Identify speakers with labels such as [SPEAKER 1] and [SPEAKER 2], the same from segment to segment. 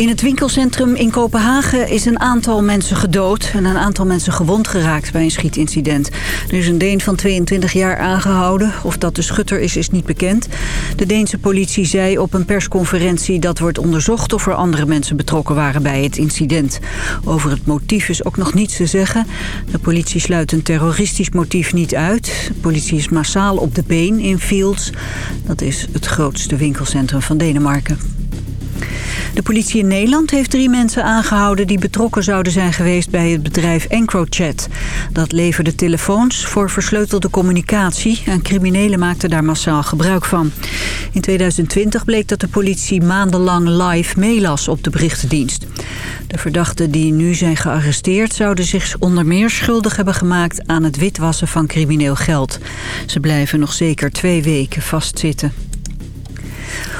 [SPEAKER 1] In het winkelcentrum in Kopenhagen is een aantal mensen gedood... en een aantal mensen gewond geraakt bij een schietincident. Er is een Deen van 22 jaar aangehouden. Of dat de schutter is, is niet bekend. De Deense politie zei op een persconferentie dat wordt onderzocht... of er andere mensen betrokken waren bij het incident. Over het motief is ook nog niets te zeggen. De politie sluit een terroristisch motief niet uit. De politie is massaal op de been in Fields. Dat is het grootste winkelcentrum van Denemarken. De politie in Nederland heeft drie mensen aangehouden... die betrokken zouden zijn geweest bij het bedrijf EncroChat. Dat leverde telefoons voor versleutelde communicatie... en criminelen maakten daar massaal gebruik van. In 2020 bleek dat de politie maandenlang live meelas op de berichtendienst. De verdachten die nu zijn gearresteerd... zouden zich onder meer schuldig hebben gemaakt... aan het witwassen van crimineel geld. Ze blijven nog zeker twee weken vastzitten.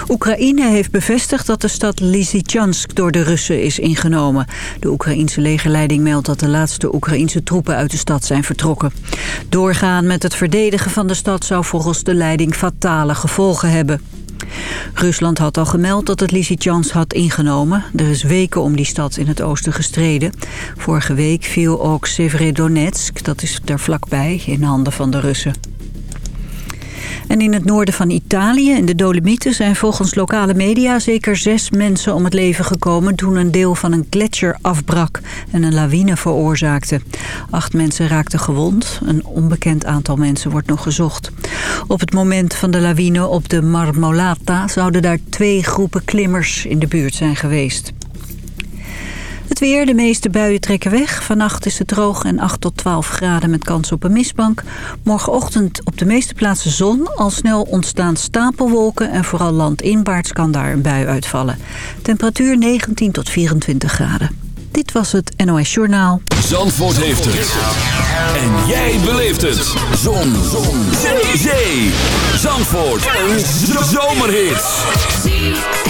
[SPEAKER 1] Oekraïne heeft bevestigd dat de stad Lysychansk door de Russen is ingenomen. De Oekraïense legerleiding meldt dat de laatste Oekraïense troepen uit de stad zijn vertrokken. Doorgaan met het verdedigen van de stad zou volgens de leiding fatale gevolgen hebben. Rusland had al gemeld dat het Lysychansk had ingenomen. Er is weken om die stad in het oosten gestreden. Vorige week viel ook Severodonetsk, dat is daar vlakbij, in handen van de Russen. En in het noorden van Italië, in de Dolomieten, zijn volgens lokale media zeker zes mensen om het leven gekomen toen een deel van een gletsjer afbrak en een lawine veroorzaakte. Acht mensen raakten gewond. Een onbekend aantal mensen wordt nog gezocht. Op het moment van de lawine op de Marmolata zouden daar twee groepen klimmers in de buurt zijn geweest. Het weer, de meeste buien trekken weg. Vannacht is het droog en 8 tot 12 graden met kans op een mistbank. Morgenochtend op de meeste plaatsen zon. Al snel ontstaan stapelwolken en vooral landinwaarts kan daar een bui uitvallen. Temperatuur 19 tot 24 graden. Dit was het NOS Journaal.
[SPEAKER 2] Zandvoort heeft het. En jij beleeft het. Zon. zon. Zee. Zandvoort. Een zomerhit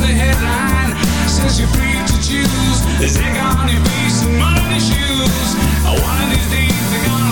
[SPEAKER 2] the headline says you're free to choose. There's egg on your face and mud on your shoes. One of these days they're gonna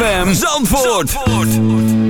[SPEAKER 3] ZFM Zandvoort.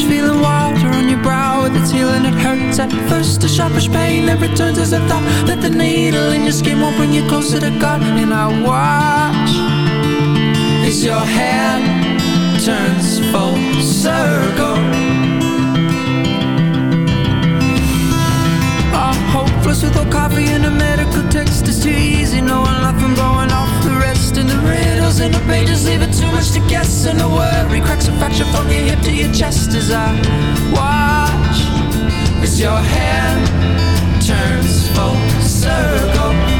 [SPEAKER 1] Fresh feeling water on your brow It's healing, it hurts. At first a sharpish pain that returns as a thought That the needle in your skin won't bring you closer to God. And I watch As your hand turns full circle. All hopeless with no coffee and a medical text. It's too easy knowing life from blowing off lost in the riddles in the pages, leave it too much to guess. And the worry cracks a fracture from your hip to your chest as I watch as your hand turns full circle.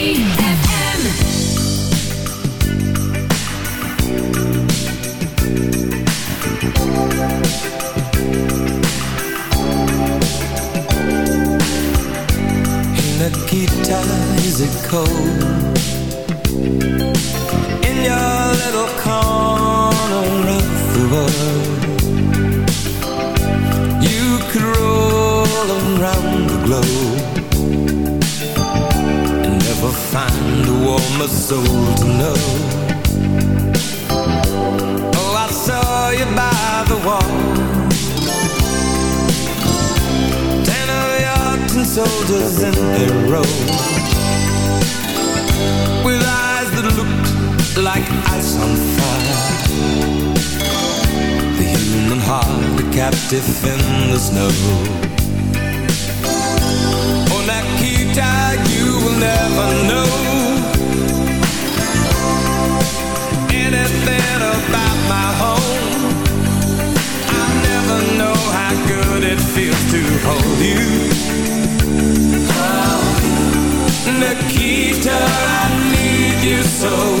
[SPEAKER 4] so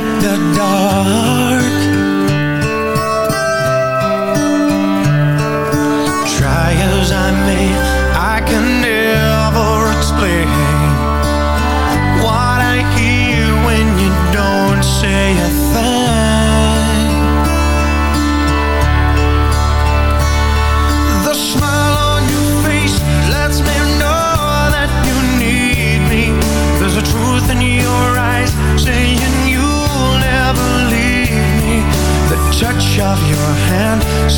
[SPEAKER 5] at the door.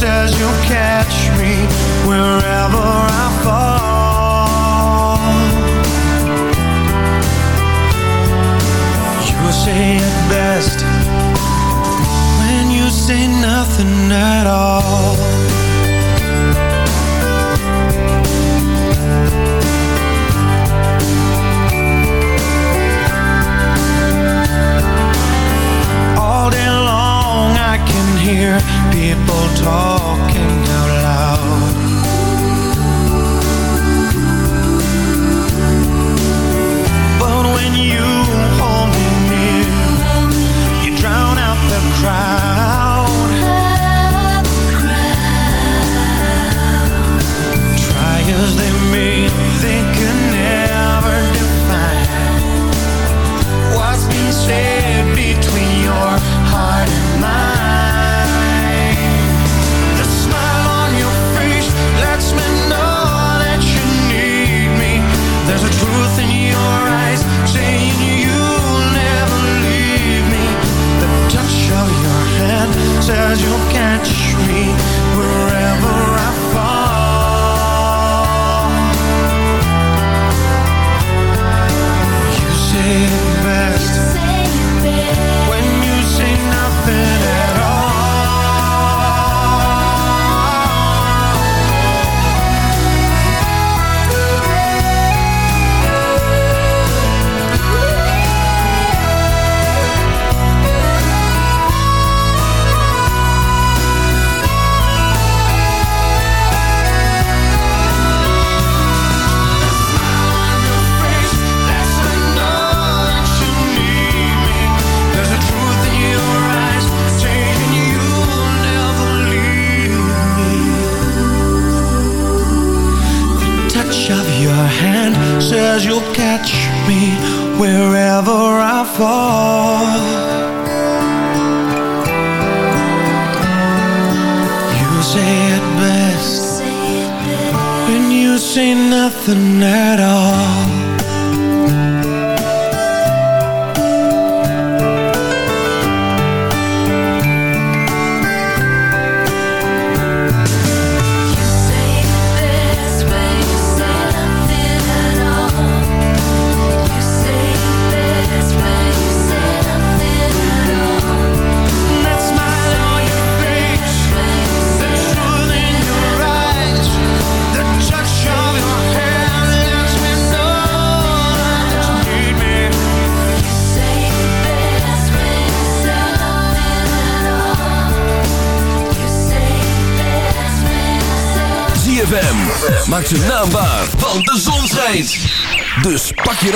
[SPEAKER 5] says
[SPEAKER 6] talking.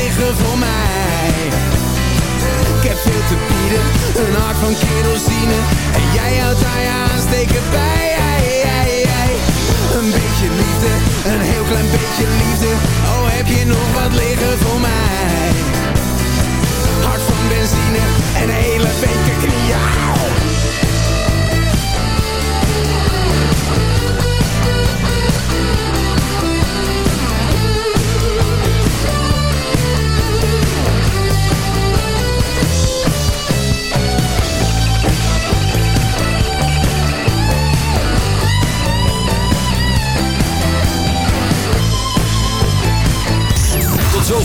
[SPEAKER 7] liggen voor mij. Ik heb veel te bieden, een hart van kerosine. En jij houdt daar je aansteken bij. Een beetje liefde, een heel klein beetje liefde. Oh, heb je nog wat liggen voor mij? Hart van benzine en een hele beker knieën.